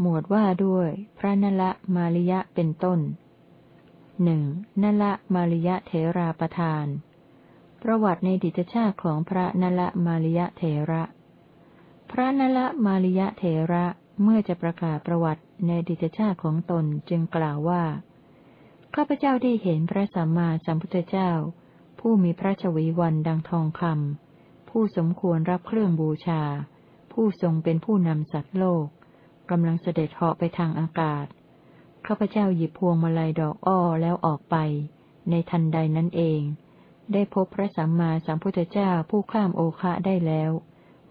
หมวดว่าด้วย พระนละมาลิยะเป็นต้นหนึ่งนละมาลิยะเถราประธาน ประวัติในดิจชาติของพระนละมาลิยะเถระ พระนละมาลิยะเถระเมื่อจะประกาศประวัติในดิจชาติของตนจึงกล่าวว่า ข้าพเจ้าได้เห็นพระสัมมาสัมพุทธเจ้า ผู้มีพระชวีวันดังทองคำผู้สมควรรับเครื่องบูชา ผู้ทรงเป็นผู้นำสัตว์โลก กำลังเสด็จเหาะไปทางอากาศ ข้าพเจ้าหยิบพวงมาลัยดอกอ้อแล้วออกไป ในทันใดนั้นเอง ได้พบพระสัมมาสัมพุทธเจ้าผู้ข้ามโอคะได้แล้ว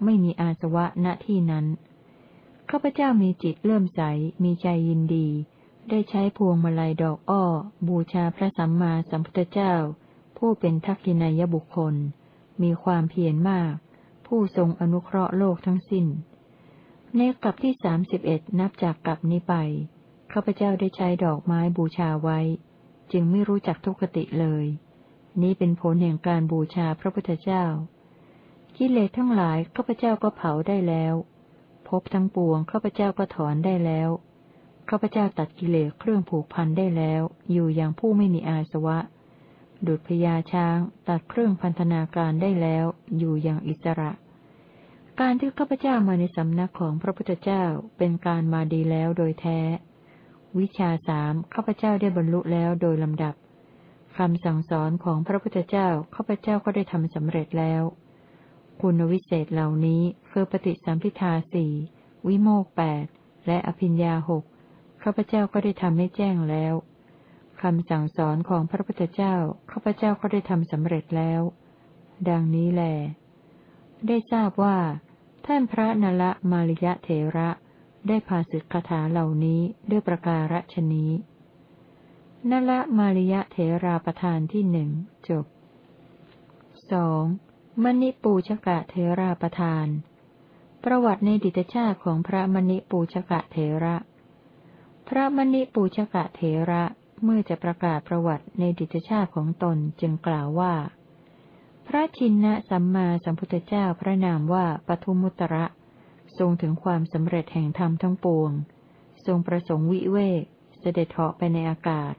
ไม่มีอาสวะณที่นั้น ข้าพเจ้ามีจิตเลื่อมใส มีใจยินดี ได้ใช้พวงมาลัยดอกอ้อ บูชาพระสัมมาสัมพุทธเจ้า ผู้เป็นทักษินายบุคคล มีความเพียรมาก ผู้ทรงอนุเคราะห์โลกทั้งสิ้น ในกลับที่สามสิบเอ็ดนับจากกลับนี้ไปข้าพเจ้าได้ใช้ดอกไม้บูชาไว้ จึงไม่รู้จักทุกขติเลย นี้เป็นผลแห่งการบูชาพระพุทธเจ้า กิเลสทั้งหลายข้าพเจ้าก็เผาได้แล้วพบทั้งปวงข้าพเจ้าก็ถอนได้แล้วข้าพเจ้าตัดกิเลสเครื่องผูกพันได้แล้ว อยู่อย่างผู้ไม่มีอาสวะ ดุจพญาช้าง ตัดเครื่องพันธนาการได้แล้ว อยู่อย่างอิสระ การที่ข้าพเจ้ามาในสำนักของพระพุทธเจ้าเป็นการมาดีแล้วโดยแท้ วิชาสามข้าพเจ้าได้บรรลุแล้วโดยลำดับคำสั่งสอนของพระพุทธเจ้าข้าพเจ้าก็ได้ทำสำเร็จแล้ว คุณวิเศษเหล่านี้คือปฏิสัมพิทาสี่วิโมกแปดและอภิญญาหกข้าพเจ้าก็ได้ทำให้แจ้งแล้วคำสั่งสอนของพระพุทธเจ้าข้าพเจ้าก็ได้ทำสำเร็จแล้ว ดังนี้แหละ ได้ทราบว่า ท่านพระนละมาริยะเถระได้พาสิกคาถาเหล่านี้ด้วยประการฉนี้นละมาริยะเถราประธานที่หนึ่งจบสองมณิปูชกะเทราประธาน ประวัติในดิตชาติของพระมณิปูชกะเทระ พระมณิปูชกะเทระเมื่อจะประกาศประวัติในดิตชาติของตนจึงกล่าวว่า พระชินนะสัมมาสัมพุทธเจ้าพระนามว่าปทุมุตระ ทรงถึงความสำเร็จแห่งธรรมทั้งปวง ทรงประสงค์วิเวกเสด็จเหาะไปในอากาศ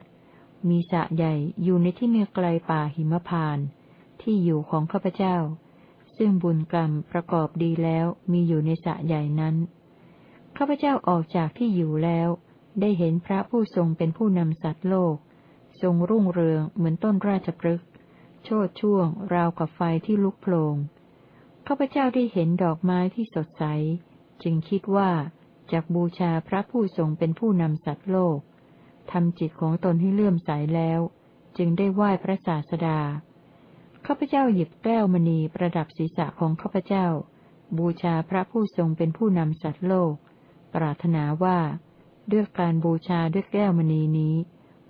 มีสะใหญ่อยู่ในที่มีไกลป่าหิมพาน ที่อยู่ของข้าพเจ้า ซึ่งบุญกรรมประกอบดีแล้วมีอยู่ในสะใหญ่นั้น ข้าพเจ้าออกจากที่อยู่แล้ว ได้เห็นพระผู้ทรงเป็นผู้นำสัตว์โลก ทรงรุ่งเรืองเหมือนต้นราชพฤกษ์ โชดช่วง ราวกับไฟที่ลุกโผลงข้าพเจ้าได้เห็นดอกไม้ที่สดใส จึงคิดว่าจากบูชาพระผู้ทรงเป็นผู้นำสัตว์โลกทำจิตของตนให้เลื่อมใสแล้ว จึงได้ไหว้พระศาสดาข้าพเจ้าหยิบแก้วมณีประดับศีรษะของข้าพเจ้า บูชาพระผู้ทรงเป็นผู้นำสัตว์โลก ปรารถนาว่าด้วยการบูชาด้วยแก้วมณีนี้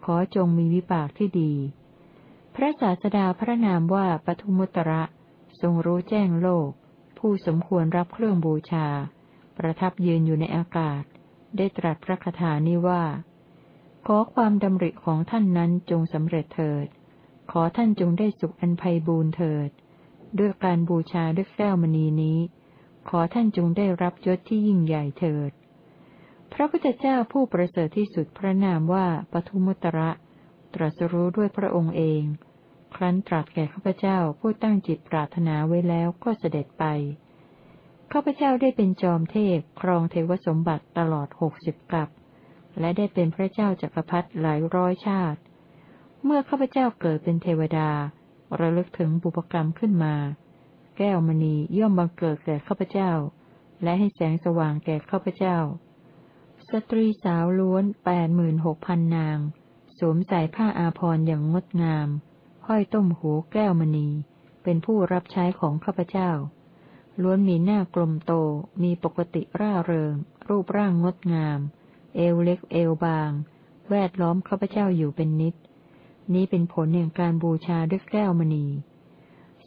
ขอจงมีวิบากที่ดี พระศาสดาพระนามว่าปทุมุตระทรงรู้แจ้งโลก ผู้สมควรรับเครื่องบูชา ประทับยืนอยู่ในอากาศ ได้ตรัสพระคาถานี้ว่า ขอความดำริของท่านนั้นจงสำเร็จเถิด ขอท่านจงได้สุขอันไพบูรเถิด ด้วยการบูชาด้วยแก้วมณีนี้ ขอท่านจงได้รับยศที่ยิ่งใหญ่เถิด พระพุทธเจ้าผู้ประเสริฐที่สุดพระนามว่าปทุมุตระ ตรัสรู้ด้วยพระองค์เอง ครั้นตรัสแก่ข้าพเจ้าผู้ตั้งจิตปรารถนาไว้แล้วก็เสด็จไป ข้าพเจ้าได้เป็นจอมเทพครองเทวสมบัติตลอดหกสิบกับและได้เป็นพระเจ้าจักรพรรดิหลายร้อยชาติ เมื่อข้าพเจ้าเกิดเป็นเทวดา ระลึกถึงบุพกรรมขึ้นมา แก้วมณีย่อมบังเกิดแก่ข้าพเจ้า และให้แสงสว่างแก่ข้าพเจ้า สตรีสาวล้วนแปดหมื่นหกพันนาง สวมใส่ผ้าอาภรณ์อย่างงดงาม ห้อยต้มหูแก้วมณี เป็นผู้รับใช้ของข้าพเจ้า ล้วนมีหน้ากลมโต มีปกติร่าเริง รูปร่างงดงาม เอวเล็กเอวบาง แวดล้อมข้าพเจ้าอยู่เป็นนิด นี้เป็นผลแห่งการบูชาด้วยแก้วมณี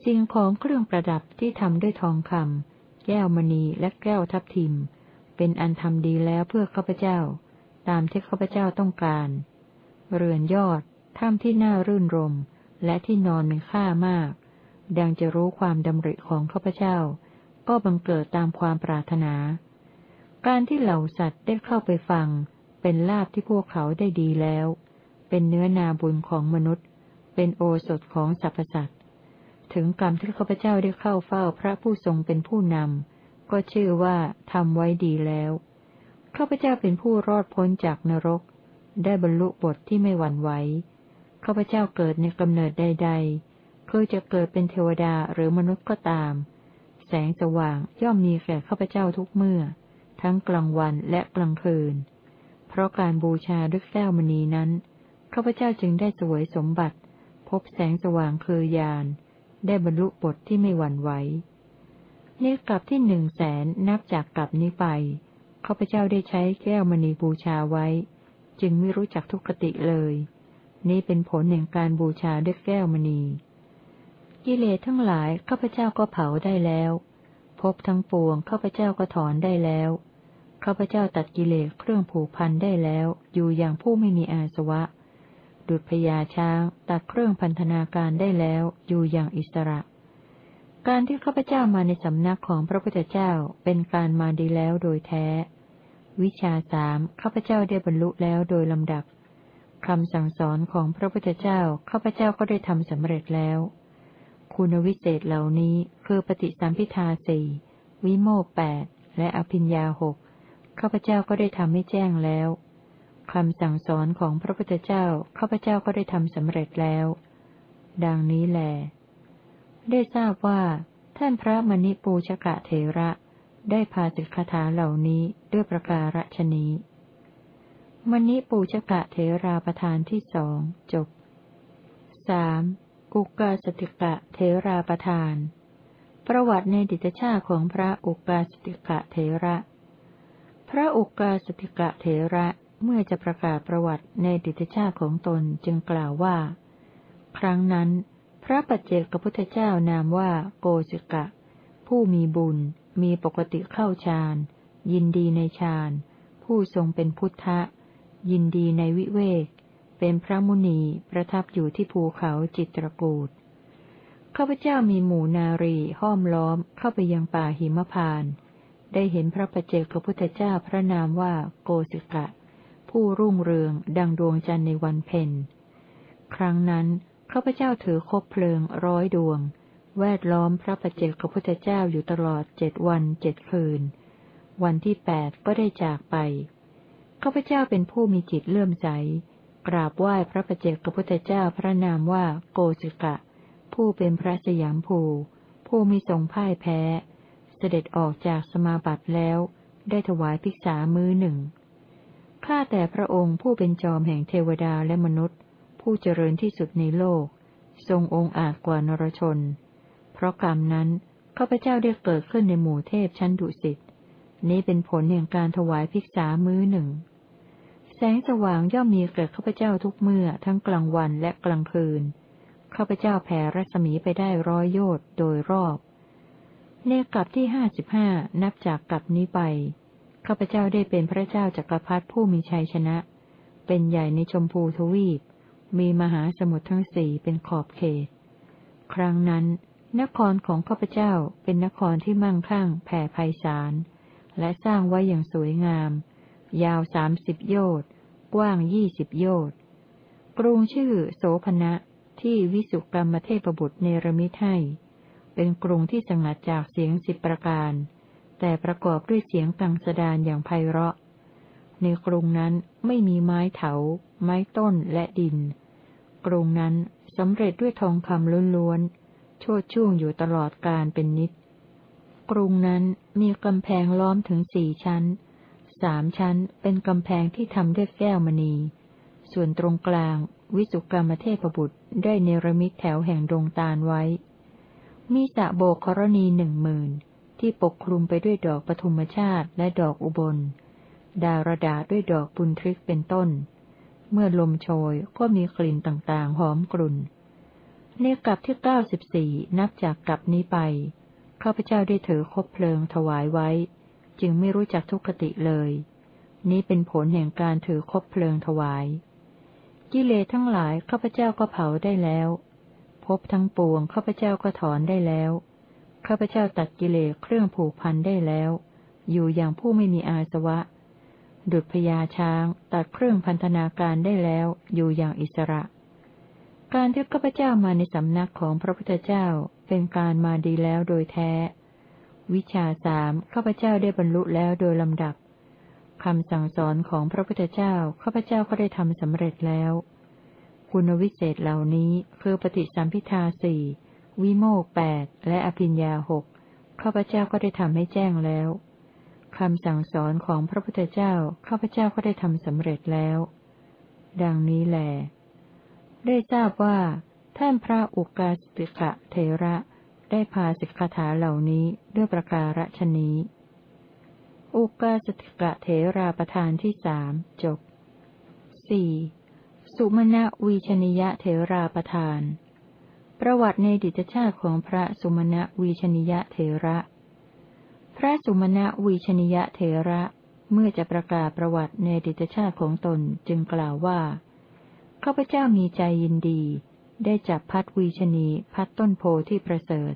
สิ่งของเครื่องประดับที่ทำด้วยทองคำแก้วมณีและแก้วทับทิม เป็นอันทำดีแล้วเพื่อข้าพเจ้า ตามที่ข้าพเจ้าต้องการ เรือนยอด ถ้ำที่น่ารื่นรม และที่นอนมีค่ามาก ดังจะรู้ความดำริของข้าพเจ้า ก็บังเกิดตามความปรารถนา การที่เหล่าสัตว์ได้เข้าไปฟัง เป็นลาภที่พวกเขาได้ดีแล้ว เป็นเนื้อนาบุญของมนุษย์ เป็นโอสถของสรรพสัตว์ ถึงกรรมที่ข้าพเจ้าได้เข้าเฝ้าพระผู้ทรงเป็นผู้นำ ก็ชื่อว่าทำไว้ดีแล้วข้าพเจ้าเป็นผู้รอดพ้นจากนรก ได้บรรลุบทที่ไม่หวั่นไหวข้าพเจ้าเกิดในกำเนิดใด ๆเคือจะเกิดเป็นเทวดาหรือมนุษย์ก็ตาม แสงสว่างย่อมมีแก่ข้าพเจ้าทุกเมื่อ ทั้งกลางวันและกลางคืน เพราะการบูชาด้วยแก้วมณีนั้นข้าพเจ้าจึงได้สวยสมบัติ พบแสงสว่างคือญาณได้บรรลุบทที่ไม่หวั่นไหวนี่กลับที่หนึ่งแสนนับจากกลับนี้ไปข้าพเจ้าได้ใช้แก้วมณีบูชาไว้ จึงไม่รู้จักทุกขติเลย นี่เป็นผลแห่งการบูชาด้วยแก้วมณี กิเลสทั้งหลายข้าพเจ้าก็เผาได้แล้วพบทั้งปวงข้าพเจ้าก็ถอนได้แล้วข้าพเจ้าตัดกิเลสเครื่องผูกพันได้แล้ว อยู่อย่างผู้ไม่มีอาสวะ ดุจพญาช้าง ตัดเครื่องพันธนาการได้แล้ว อยู่อย่างอิสระ การที่ข้าพเจ้ามาในสำนักของพระพุทธเจ้าเป็นการมาดีแล้วโดยแท้ วิชาสามข้าพเจ้าได้บรรลุแล้วโดยลำดับคำสั่งสอนของพระพุทธเจ้าข้าพเจ้าก็ได้ทำสำเร็จแล้ว คุณวิเศษเหล่านี้คือปฏิสัมพิทาสี่วิโมกแปดและอภิญญาหกข้าพเจ้าก็ได้ทำให้แจ้งแล้วคำสั่งสอนของพระพุทธเจ้าข้าพเจ้าก็ได้ทำสำเร็จแล้ว ดังนี้แหลได้ทราบว่า ท่านพระมณิปูชกะเถระ ได้พาสิกคาถาเหล่านี้ด้วยประการฉนี้มณิปูชกะเถราประธานที่สองจบสามอุกาสติกะเทราประทาน ประวัติในดิตชาของพระอุกาสติกะเทระ พระอุกาสติกะเทระเมื่อจะประกาศประวัติในดิตชาของตนจึงกล่าวว่า ครั้งนั้น พระปัจเจกพุทธเจ้านามว่าโกสิกะ ผู้มีบุญ มีปกติเข้าฌาน ยินดีในฌาน ผู้ทรงเป็นพุทธะ ยินดีในวิเวก เป็นพระมุนีประทับอยู่ที่ภูเขาจิตรกูดข้าพเจ้ามีหมู่นารีห้อมล้อมเข้าไปยังป่าหิมพาน ได้เห็นพระประเจกพระพุทธเจ้าพระนามว่าโกสิกะ ผู้รุ่งเรืองดังดวงจันทร์ในวันเพ็ญ ครั้งนั้นข้าพเจ้าถือคบเพลิงร้อยดวง แวดล้อมพระประเจกพระพุทธเจ้าอยู่ตลอดเจ็ดวันเจ็ดคืน วันที่แปดก็ได้จากไปข้าพเจ้าเป็นผู้มีจิตเลื่อมใส กราบไหว้พระประเจกพระพุทธเจ้าพระนามว่าโกจิกะ ผู้เป็นพระสยามภูผู้มีทรงพ่ายแพ้ เสด็จออกจากสมาบัติแล้ว ได้ถวายภิกษามือหนึ่งข้าแต่พระองค์ผู้เป็นจอมแห่งเทวดาและมนุษย์ ผู้เจริญที่สุดในโลก ทรงองค์อาจกว่านรชน เพราะกรรมนั้นข้าพเจ้าได้เกิดขึ้นในหมู่เทพชั้นดุสิตนี้เป็นผลแห่งการถวายภิกษามือหนึ่ง แสงสว่างย่อมมีแก่ข้าพเจ้าทุกเมื่อทั้งกลางวันและกลางคืนข้าพเจ้าแผ่รัศมีไปได้ร้อยโยชน์โดยรอบ ในกลับที่ห้าสิบห้านับจากกลับนี้ไปข้าพเจ้าได้เป็นพระเจ้าจากักรพรรดิผู้มีชัยชนะ เป็นใหญ่ในชมพูทวีป มีมหาสมุทรทั้งสี่เป็นขอบเขต ครั้งนั้น นครของข้าพเจ้าเป็นนครที่มั่งคั่งแผ่ไพศาล และสร้างไว้อย่างสวยงาม ยาวสามสิบโยชน์กว้างยี่สิบโยชน์กรุงชื่อโสภณะที่วิสุกรรมเทพบุตรเนรมิตให้เป็นกรุงที่สงัดจากเสียงสิบประการ แต่ประกอบด้วยเสียงกังสดานอย่างไพเราะ ในกรุงนั้นไม่มีไม้เถา ไม้ต้นและดิน กรุงนั้นสำเร็จด้วยทองคำล้วนๆ โชดช่วงอยู่ตลอดการเป็นนิดกรุงนั้นมีกำแพงล้อมถึงสี่ชั้น สามชั้นเป็นกำแพงที่ทำด้วยแก้วมณี ส่วนตรงกลางวิสุกรรมเทพบุตรได้เนรมิตแถวแห่งดงตาลไว้ มีสะโบกรณีหนึ่งหมื่นที่ปกคลุมไปด้วยดอกปฐุมชาติและดอกอุบล ดารดาด้วยดอกบุญทริกเป็นต้น เมื่อลมโชยก็มีกลิ่นต่างๆ หอมกลุ่น ในกลับที่เก้าสิบสี่นับจากกลับนี้ไปข้าพเจ้าได้ถือคบเพลิงถวายไว้ จึงไม่รู้จักทุกขติเลย นี้เป็นผลแห่งการถือคบเพลิงถวาย กิเลสทั้งหลายข้าพเจ้าก็เผาได้แล้วพบทั้งปวงข้าพเจ้าก็ถอนได้แล้วข้าพเจ้าตัดกิเลสเครื่องผูกพันได้แล้ว อยู่อย่างผู้ไม่มีอาสวะ ดุจพญาช้าง ตัดเครื่องพันธนาการได้แล้ว อยู่อย่างอิสระ การที่ข้าพเจ้ามาในสำนักของพระพุทธเจ้าเป็นการมาดีแล้วโดยแท้ วิชาสามข้าพเจ้าได้บรรลุแล้วโดยลำดับคำสั่งสอนของพระพุทธเจ้าข้าพเจ้าก็ได้ทำสำเร็จแล้ว คุณวิเศษเหล่านี้คือปฏิสัมพิทาสี่วิโมกแปดและอภิญญาหกข้าพเจ้าก็ได้ทำให้แจ้งแล้วคำสั่งสอนของพระพุทธเจ้าข้าพเจ้าก็ได้ทำสำเร็จแล้ว ดังนี้แหละ ได้ทราบว่า ท่านพระอุกาสติกะเทระได้พาสิกขาเหล่านี้ด้วยประการฉนี้ อุกาสติกะเถราประธานที่สามจบสี่สุมาณวีชนิยะเถราประธาน ประวัติในดิจชาติของพระสุมาณวีชนิยะเถระ พระสุมาณวีชนิยะเถระเมื่อจะประกาศประวัติในดิจชาติของตนจึงกล่าวว่า ข้าพเจ้ามีใจยินดี ได้จับพัดวีชนีพัดต้นโพที่ประเสริฐ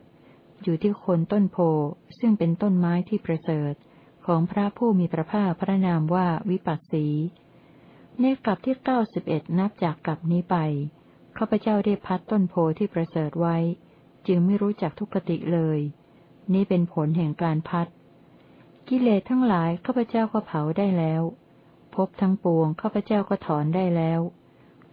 อยู่ที่คนต้นโพซึ่งเป็นต้นไม้ที่ประเสริฐ ของพระผู้มีพระภาคพระนามว่าวิปัสสี ในกลับที่เก้าสิบเอ็ดนับจากกลับนี้ไปข้าพเจ้าได้พัดต้นโพที่ประเสริฐไว้ จึงไม่รู้จักทุกติเลย นี่เป็นผลแห่งการพัด กิเลสทั้งหลายข้าพเจ้าก็เผาได้แล้ว พบทั้งปวงข้าพเจ้าก็ถอนได้แล้ว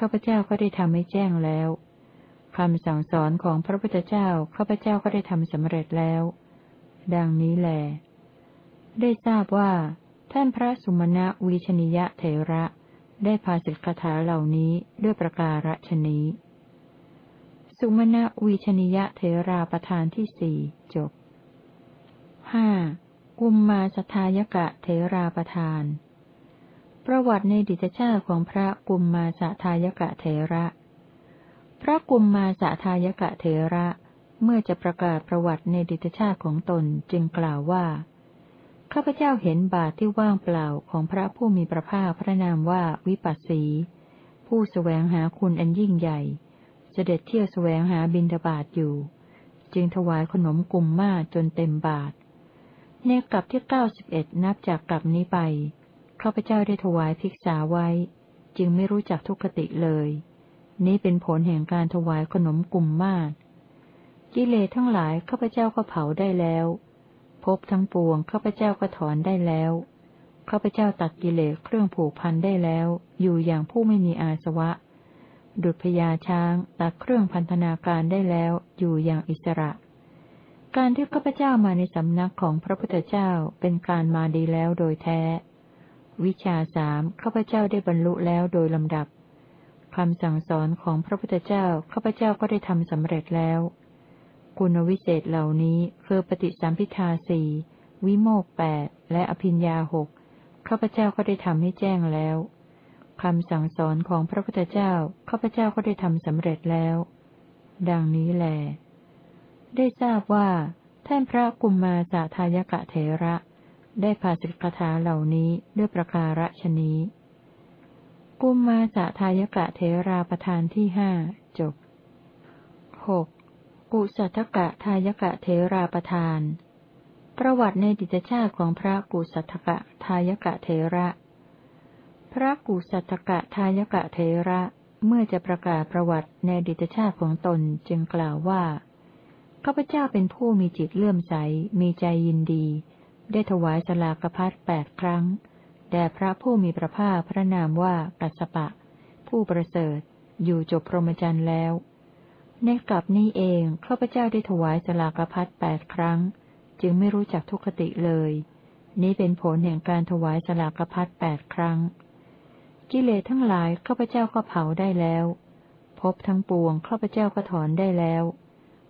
ข้าพเจ้าก็ได้ทำให้แจ้งแล้วคำสั่งสอนของพระพุทธเจ้าข้าพเจ้าก็ได้ทำสำเร็จแล้ว ดังนี้แหลได้ทราบว่า ท่านพระสุมาณะวิชนิยะเถระ ได้พาสิกขาเหล่านี้ด้วยประการฉนี้ สุมาณะวิชนิยะเถราประธานที่สี่จบห้ากุมมาสทายกะเถราประธาน ประวัติในดิจชาติของพระกุมมาสทายกะเถระ พระกุมมาสาทายกะเถระ เมื่อจะประกาศประวัติในดิตชาติของตนจึงกล่าวว่า ข้าพเจ้าเห็นบาทที่ว่างเปล่าของพระผู้มีพระภาคพระนามว่าวิปัสสี ผู้สแสวงหาคุณอันยิ่งใหญ่ เสด็จเที่ยวสแสวงหาบินทบาทอยู่ จึงถวายขนมกุมมาจนเต็มบาท ในกลับที่เก้าสิบเอ็ดนับจากกลับนี้ไป ข้าพเจ้าได้ถวายภิกษาไว้ จึงไม่รู้จักทุกขติเลย นี้เป็นผลแห่งการถวายขนมกลุ่มมากกิเลสทั้งหลายข้าพเจ้าก็เผาได้แล้วพบทั้งปวงข้าพเจ้าก็ถอนได้แล้วข้าพเจ้าตัดกิเลสเครื่องผูกพันได้แล้ว อยู่อย่างผู้ไม่มีอาสวะ ดุจพญาช้างตัดเครื่องพันธนาการได้แล้ว อยู่อย่างอิสระ การที่ข้าพเจ้ามาในสำนักของพระพุทธเจ้าเป็นการมาดีแล้วโดยแท้ วิชาสามข้าพเจ้าได้บรรลุแล้วโดยลำดับคำสั่งสอนของพระพุทธเจ้าข้าพเจ้าก็ได้ทำสำเร็จแล้ว คุณวิเศษเหล่านี้คือปฏิสัมพิทาสี่วิโมกแปดและอภิญญาหกข้าพเจ้าก็ได้ทำให้แจ้งแล้วคำสั่งสอนของพระพุทธเจ้าข้าพเจ้าก็ได้ทำสำเร็จแล้ว ดังนี้แหลได้ทราบว่าท่านพระกุมมาสาทายกะเถระ ได้ภาสิกถาเหล่านี้ด้วยประการฉนี้ กุมมาสะทายกะเทราประธานที่ห้าจบหกกุสัทกะทายกะเทราประธาน ประวัติในดิจชาติของพระกุสัทกะทายกะเทระ พระกุสัทกะทายกะเทระเมื่อจะประกาศประวัติในดิจชาติของตนจึงกล่าวว่าข้าพเจ้าเป็นผู้มีจิตเลื่อมใส มีใจยินดี ได้ถวายสลากพัดแปดครั้ง แด่พระผู้มีพระภาคพระนามว่ากัสปะ ผู้ประเสริฐ อยู่จบพรหมจรรย์แล้ว ในกลับนี้เองข้าพเจ้าได้ถวายสลากพัดแปดครั้ง จึงไม่รู้จักทุกขติเลย นี้เป็นผลแห่งการถวายสลากพัดแปดครั้ง กิเลสทั้งหลายข้าพเจ้าก็เผาได้แล้ว พบทั้งปวงข้าพเจ้าก็ถอนได้แล้ว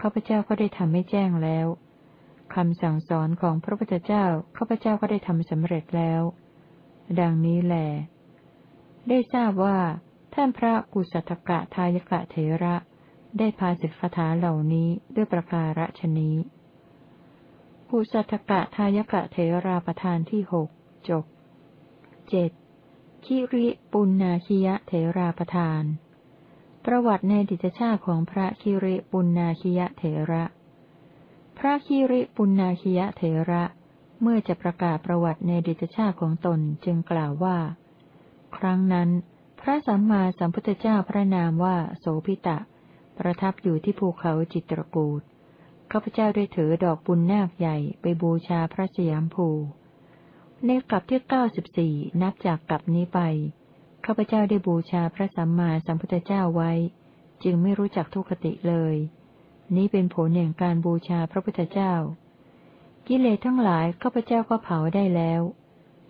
ข้าพเจ้าก็ได้ทำให้แจ้งแล้วคำสั่งสอนของพระพุทธเจ้าข้าพเจ้าก็ได้ทำสำเร็จแล้ว ดังนี้แหลได้ทราบว่า ท่านพระกุสัตกะทายกะเถระ ได้พาสิกขาเหล่านี้ด้วยประการฉนี้กุสัตกะทายกะเถราประธานที่หกจบเจ็ดคิริปุณนาคิยะเถราประธาน ประวัติในดิจชาติของพระคิริปุณนาคิยะเถระ พระคิริปุณนาคิยะเถระ เมื่อจะประกาศประวัติในดิจชาติของตนจึงกล่าวว่า ครั้งนั้น พระสัมมาสัมพุทธเจ้าพระนามว่าโสพิตะ ประทับอยู่ที่ภูเขาจิตรกูดข้าพเจ้าได้ถือดอกบุญนาคใหญ่ไปบูชาพระสยามภู ในกลับที่เก้าสิบสี่นับจากกลับนี้ไป ข้าพเจ้าได้บูชาพระสัมมาสัมพุทธเจ้าไว้ จึงไม่รู้จักทุกขติเลย นี้เป็นผลแห่งการบูชาพระพุทธเจ้า กิเลสทั้งหลายข้าพเจ้าก็เผาได้แล้ว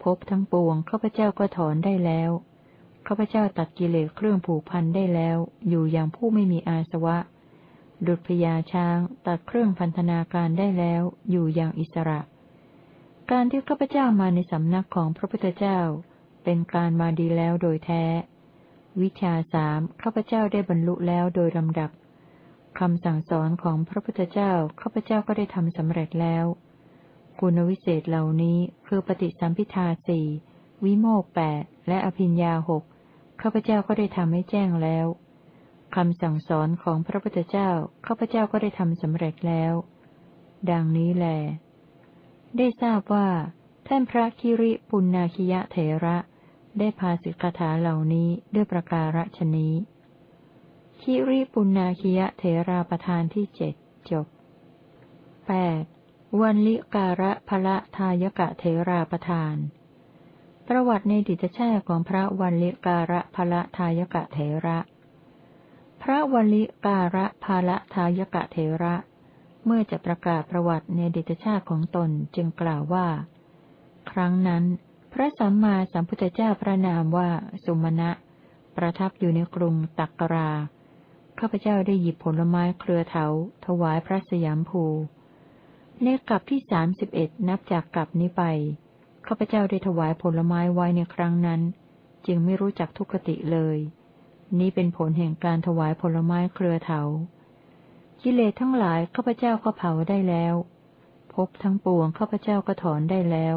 พบทั้งปวงข้าพเจ้าก็ถอนได้แล้วข้าพเจ้าตัดกิเลสเครื่องผูกพันได้แล้ว อยู่อย่างผู้ไม่มีอาสวะ ดุจพญาช้าง ตัดเครื่องพันธนาการได้แล้ว อยู่อย่างอิสระ การที่ข้าพเจ้ามาในสำนักของพระพุทธเจ้า เป็นการมาดีแล้วโดยแท้ วิชาสามข้าพเจ้าได้บรรลุแล้วโดยลำดับคำสั่งสอนของพระพุทธเจ้าข้าพเจ้าก็ได้ทำสำเร็จแล้ว คุณวิเศษเหล่านี้คือปฏิสัมพิทาสี่วิโมกแปดและอภิญญาหกข้าพเจ้าก็ได้ทำให้แจ้งแล้วคำสั่งสอนของพระพุทธเจ้าข้าพเจ้าก็ได้ทำสำเร็จแล้ว ดังนี้แล ได้ทราบว่า ท่านพระคิริปุณนาคิยะเถระ ได้พาสิกขาเหล่านี้ด้วยประการฉนี้ คิริปุณนาคิยะเถราประธานที่เจ็ดจบแปดวันลิการะพละทายกะเถราประธาน ประวัติในดิจชาของพระวันลิการะพละทายกะเถระ พระวันลิการะภาละทายกะเทระ เมื่อจะประกาศประวัติในดิตชาติของตนจึงกล่าวว่า ครั้งนั้น พระสัมมาสัมพุทธเจ้าพระนามว่าสุมาณะ ประทับอยู่ในกรุงตักกราข้าพเจ้าได้หยิบผลไม้เครือเถาถวายพระสยามภู ในกลับที่สามสิบเอ็ดนับจากกลับนี้ไปข้าพเจ้าได้ถวายผลไม้ไว้ในครั้งนั้น จึงไม่รู้จักทุกขติเลย นี้เป็นผลแห่งการถวายผลไม้เครือเถากิเลสทั้งหลายข้าพเจ้าก็เผาได้แล้วพบทั้งปวงข้าพเจ้าก็ถอนได้แล้ว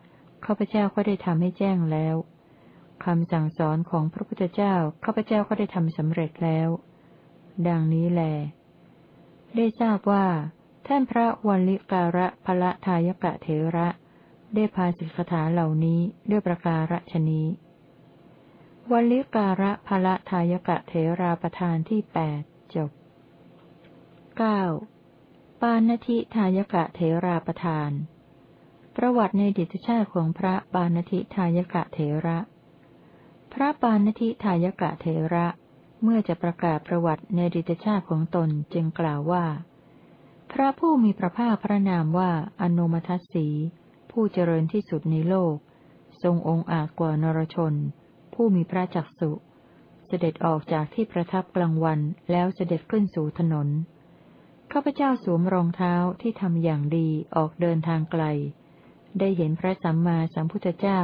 ข้าพเจ้าก็ได้ทำให้แจ้งแล้วคำสั่งสอนของพระพุทธเจ้า ข้าพเจ้าก็ได้ทำสำเร็จแล้ว ดังนี้แล ได้ทราบว่า ท่านพระวันลิการะพละทายกะเถระ ได้พาสิกขาเหล่านี้ด้วยประการฉนี้วัลิการะภละทายกะเถราประธานที่แปดจบเก้าปานทิทายกะเถราประธาน ประวัติในดิจชาติของพระปานทิทายกะเถระ พระปานทิทายกะเถระ เมื่อจะประกาศประวัติในดิจชาติของตนจึงกล่าวว่า พระผู้มีพระภาคพระนามว่าอนุมัตสี ผู้เจริญที่สุดในโลก ทรงองค์อาจกว่านรชน ผู้มีพระจักสุเสด็จออกจากที่ประทับกลางวันแล้วเสด็จขึ้นสู่ถนนข้าพเจ้าสวมรองเท้าที่ทำอย่างดีออกเดินทางไกล ได้เห็นพระสัมมาสัมพุทธเจ้า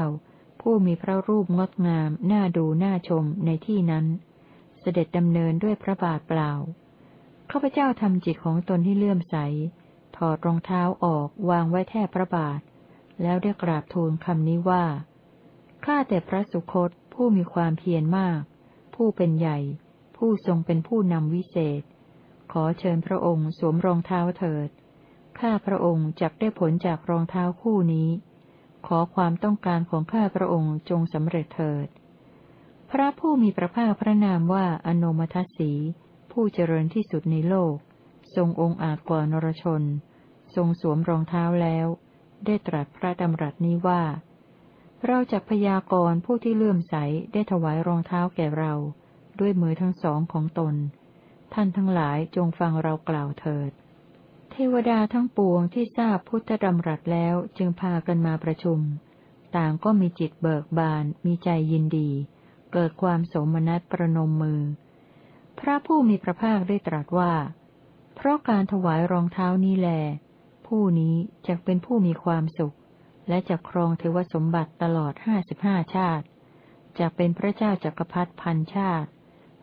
ผู้มีพระรูปงดงาม น่าดูน่าชมในที่นั้น เสด็จดำเนินด้วยพระบาทเปล่าข้าพเจ้าทำจิตของตนให้เลื่อมใส ถอดรองเท้าออกวางไว้แทบพระบาท แล้วได้กราบทูลคำนี้ว่า ข้าแต่พระสุคตผู้มีความเพียรมาก ผู้เป็นใหญ่ ผู้ทรงเป็นผู้นำวิเศษ ขอเชิญพระองค์สวมรองเท้าเถิด ข้าพระองค์จักได้ผลจากรองเท้าคู่นี้ ขอความต้องการของข้าพระองค์จงสำเร็จเถิด พระผู้มีพระภาคพระนามว่าอนุมัติสี ผู้เจริญที่สุดในโลก ทรงองค์อาจกว่านรชน ทรงสวมรองเท้าแล้ว ได้ตรัสพระดำรัสนี้ว่า เราจักพยากรณ์ผู้ที่เลื่อมใสได้ถวายรองเท้าแก่เรา ด้วยมือทั้งสองของตน ท่านทั้งหลายจงฟังเรากล่าวเถิด ทวดาทั้งปวงที่ทราบพุทธดำรัสแล้วจึงพากันมาประชุม ต่างก็มีจิตเบิกบาน มีใจยินดี เกิดความโสมนัสประนมมือ พระผู้มีพระภาคได้ตรัสว่า เพราะการถวายรองเท้านี้แล ผู้นี้จะเป็นผู้มีความสุข และจะครองเทวสมบัติตลอดห้าสิบห้าชาติ จะเป็นพระเจ้าจักรพรรดิพันชาติ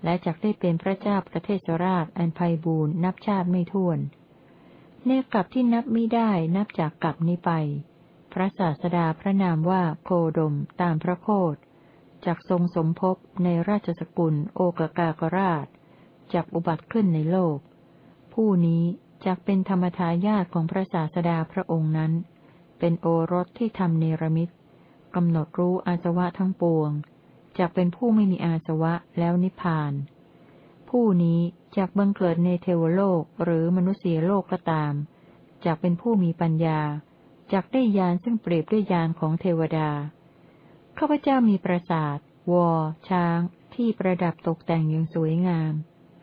และจะได้เป็นพระเจ้าประเทศราชอันไพบูรณ์นับชาติไม่ถ้วน เนกลับที่นับไม่ได้นับจากกลับนี้ไป พระศาสดาพระนามว่าโคดมตามพระโคดจากทรงสมภพในราชสกุลโอกากากราชจักอุบัติขึ้นในโลก ผู้นี้จักเป็นธรรมทายาทของพระศาสดาพระองค์นั้น เป็นโอรสที่ทำเนรมิตกำหนดรู้อาสวะทั้งปวงจักเป็นผู้ไม่มีอาสวะแล้วนิพพาน ผู้นี้จักบังเกิดในเทวโลกหรือมนุษยโลกก็ตามจักเป็นผู้มีปัญญาจักได้ยานซึ่งเปรียบด้วยยานของเทวดาข้าพเจ้ามีปราสาทวอช้าง ที่ประดับตกแต่งอย่างสวยงาม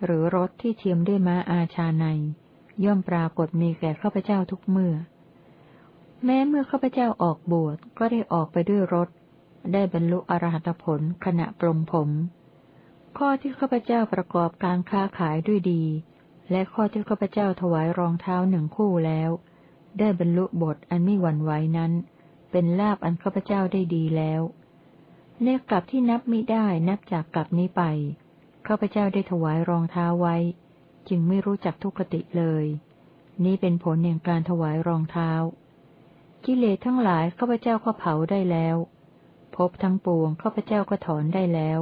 หรือรถที่เทียมด้วยม้าอาชาใน ย่อมปรากฏมีแก่ข้าพเจ้าทุกเมื่อ แม้เมื่อข้าพเจ้าออกบวชก็ได้ออกไปด้วยรถ ได้บรรลุอรหัตผลขณะปรงผม ข้อที่ข้าพเจ้าประกอบการค้าขายด้วยดี และข้อที่ข้าพเจ้าถวายรองเท้าหนึ่งคู่แล้ว ได้บรรลุบทอันไม่หวั่นไหวนั้น เป็นลาบอันข้าพเจ้าได้ดีแล้วเนกลับที่นับไมิได้นับจากกลับนี้ไปข้าพเจ้าได้ถวายรองเท้าไว้ จึงไม่รู้จักทุกขติเลย นี้เป็นผลแห่งการถวายรองเท้า กิเลสทั้งหลายข้าพเจ้าก็เผาได้แล้ว พบทั้งปวงข้าพเจ้าก็ถอนได้แล้ว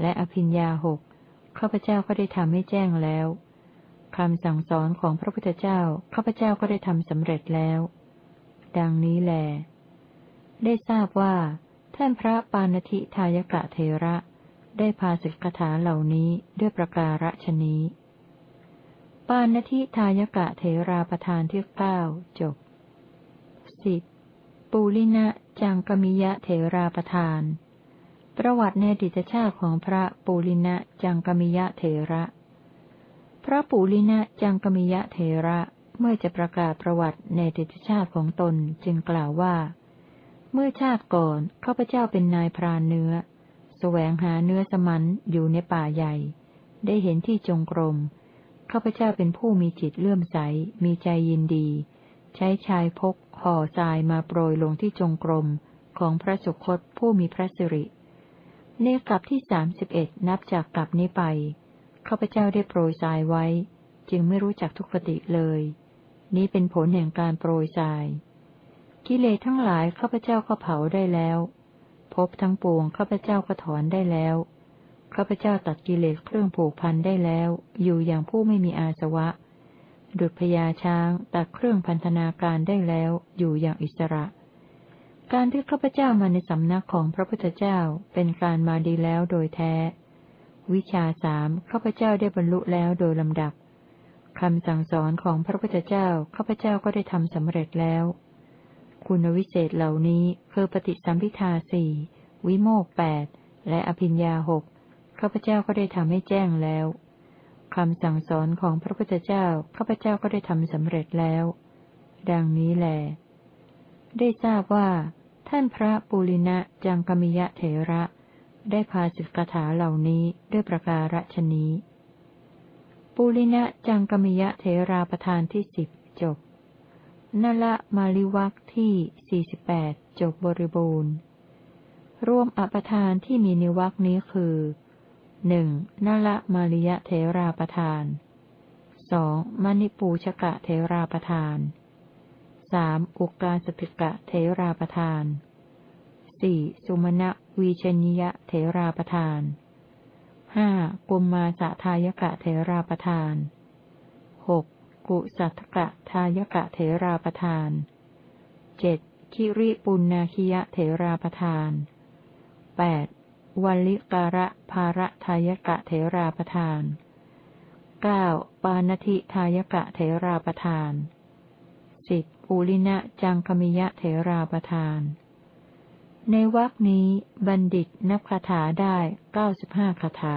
และอภิญญาหกข้าพเจ้าก็ได้ทำให้แจ้งแล้วคำสั่งสอนของพระพุทธเจ้าข้าพเจ้าก็ได้ทำสำเร็จแล้ว ดังนี้แล ได้ทราบว่า ท่านพระปานธิทายกะเทระ ได้พาสิกขาเหล่านี้ด้วยประการฉนี้ ปานทิทายกะเทราประธานที่เก้าจบสิบปูลินะจังกมิยะเทราประธาน ประวัติในดิจชาติของพระปูลินะจังกมิยะเทระ พระปูลินะจังกมิยะเทระเมื่อจะประกาศประวัติในดิจชาติของตนจึงกล่าวว่า เมื่อชาติก่อนข้าพเจ้าเป็นนายพรานเนื้อแสวงหาเนื้อสมันอยู่ในป่าใหญ่ ได้เห็นที่จงกรมข้าพเจ้าเป็นผู้มีจิตเลื่อมใส มีใจยินดี ใช้ชายพกห่อทรายมาโปรยลงที่จงกรมของพระสุคตผู้มีพระสิริ เนกลับที่สามสิบเอ็ดนับจากกลับนี้ไปข้าพเจ้าได้โปรยทรายไว้ จึงไม่รู้จักทุกขติเลย นี้เป็นผลแห่งการโปรยทราย กิเลสทั้งหลายข้าพเจ้าก็เผาได้แล้วพบทั้งปวงข้าพเจ้าก็ถอนได้แล้วข้าพเจ้าตัดกิเลสเครื่องผูกพันได้แล้ว อยู่อย่างผู้ไม่มีอาสวะ ดุจพญาช้างตัดเครื่องพันธนาการได้แล้ว อยู่อย่างอิสระ การที่ข้าพเจ้ามาในสำนักของพระพุทธเจ้าเป็นการมาดีแล้วโดยแท้ วิชาสามข้าพเจ้าได้บรรลุแล้วโดยลำดับคำสั่งสอนของพระพุทธเจ้าข้าพเจ้าก็ได้ทำสำเร็จแล้ว คุณวิเศษเหล่านี้คือปฏิสัมพิทาสี่วิโมกแปดและอภิญญาหกข้าพเจ้าก็ได้ทำให้แจ้งแล้วคำสั่งสอนของพระพุทธเจ้าข้าพเจ้าก็ได้ทำสำเร็จแล้ว ดังนี้แหละ ได้ทราบว่า ท่านพระปุริณะจังกมิยะเถระ ได้พาสิกขาเหล่านี้ด้วยประการฉนี้ ปุริณะจังกมิยะเถราประธานที่สิบจบนละมาลิวักที่สี่สิบแปดจบบริบูรณ์ รวมอปทานที่มีนิวักนี้คือหนึ่งนละมาลิยะเทราประทานสองมณิปูชกะเทราประทาน สามอุกาสติกะเทราประทานสี่สุมาณวีชนิยะเทราประทานห้ากุมมาสะทายกะเทราประทานหกกุสัตกะทายกะเทราประทานเจ็ดคิริปุณนาคิยะเทราประทานแปดวัลิการะภาระทายกะเทราประทานเก้าปานธิทายกะเทราประทานสิบ ปูลินะจังคมิยะเทราประทาน ในวรคนี้บัณฑิตนับคาถาได้เก้าสิบห้าคาถา